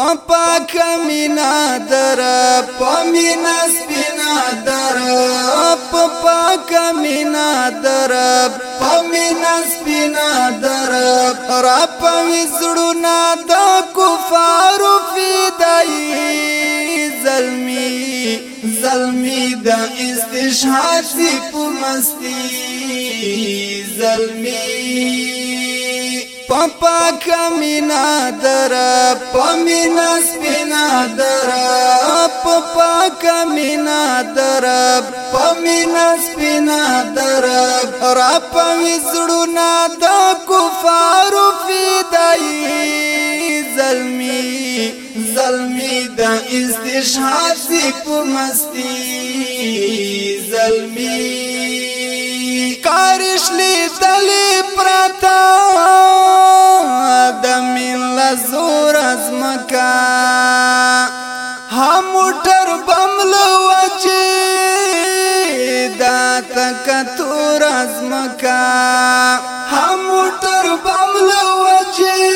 پاپا کمینا در پمینا سپینا در پاپا کمینا در پمینا سپینا در را پوی زړونا د کفار فدای زلمی زلمی د استشهاد په مستی زلمی پاک مینا در پمینا سپینا در پاک مینا در پمینا سپینا در را پوي زړونا د کفار فدای زلمی زلمی د استشهاد سی په مستی زلمی کارش لیدل پرتا کا هم موټر بملو وچی دا تک تور ازمکا هم موټر بملو وچی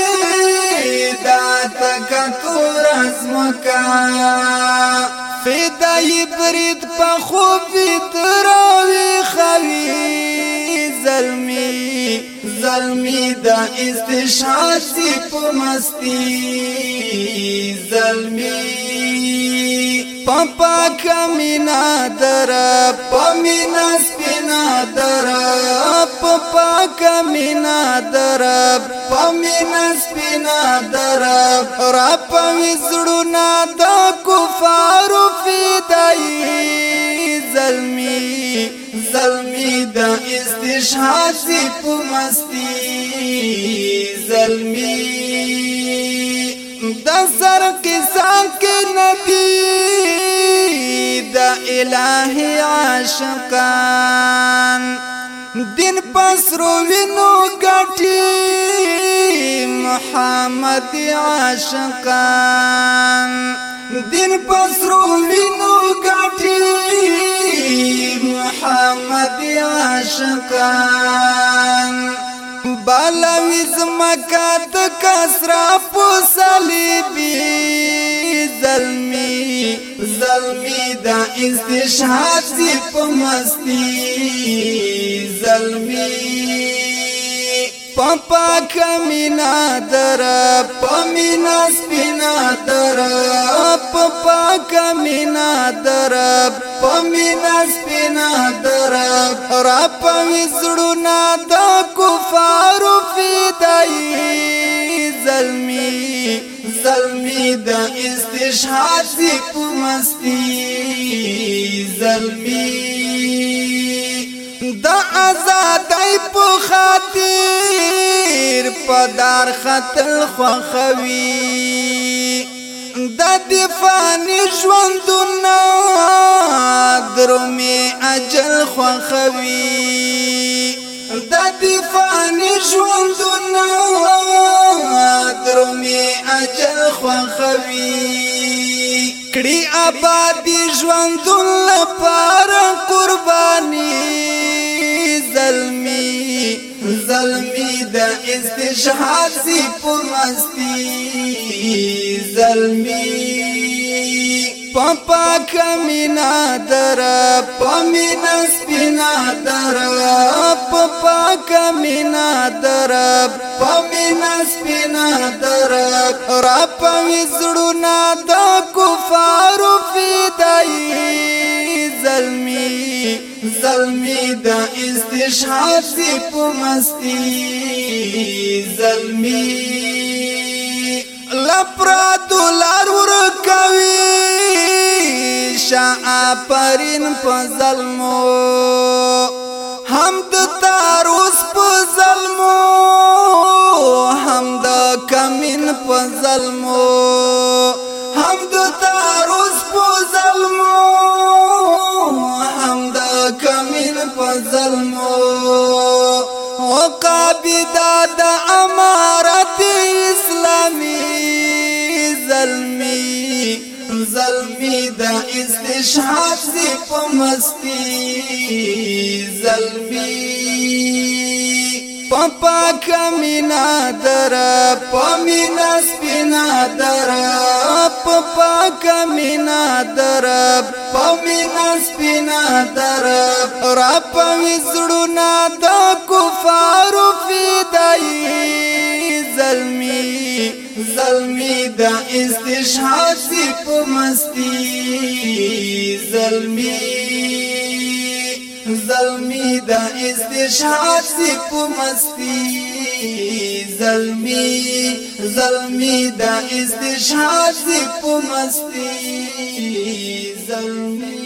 دا تک تور ازمکا فدای برید په خوب دروي خوي زلمی زلمی دا استشعار سی پا مستی زلمی پا پاکا مینا در پا مینا سپینا در پا پاکا مینا در پا مینا سپینا در را پا وزڑونا دا درویش حاجی په مستی زلمی د سر کې سان کې ندی د الہی عاشقان دین پس روینو ګټي محمد عاشقان دین پس روینو ګټي عاشقان بالاوی زمکا تکسرا پوسلی بی ظلمی ظلمی دا استشهاد دی پمستی ظلمی پاپا کمینا در پمینا سپینا در پاپا کمینا در پمینا سپینا در را پوزړونا د کفارو فدای زلمی زلمی د استشهاد سی پمستی زلمی د آزادای په خاطر پدار خطر خو خوي دا دی فانی ژوندونه درومي اجل خوخوي دا دی فانی ژوندونه درومي اجل خوخوي کړي آبادی ژوندون لپاره قرباني زلمي زلمي د استشهاد سي په مستی زلمی پاپا کمینا در پمینا سپینا در پاپا کمینا در پمینا سپینا در را پوی نا دا کفارو فدای زلمی زلمی دا استشهاد په مستی زلمی لپرا دولار ورکوي شاع پرین په ظلمو هم د تاروس په ظلمو هم د کمین په ظلمو هم د تاروس په ظلمو هم د کمین په ظلمو وقابدا د امارت غلامی زلمی زلمی دا استشحاب سی پمستی زلمی پاپا کمینا در پمینا سپینا در پاپا کمینا در پمینا سپینا در را پوی زڑونا دا کفارو فیدائی زلمی دا استشهاد دی په مستی زلمی زلمی دا استشهاد دی په مستی زلمی زلمی دا استشهاد دی په مستی زلمی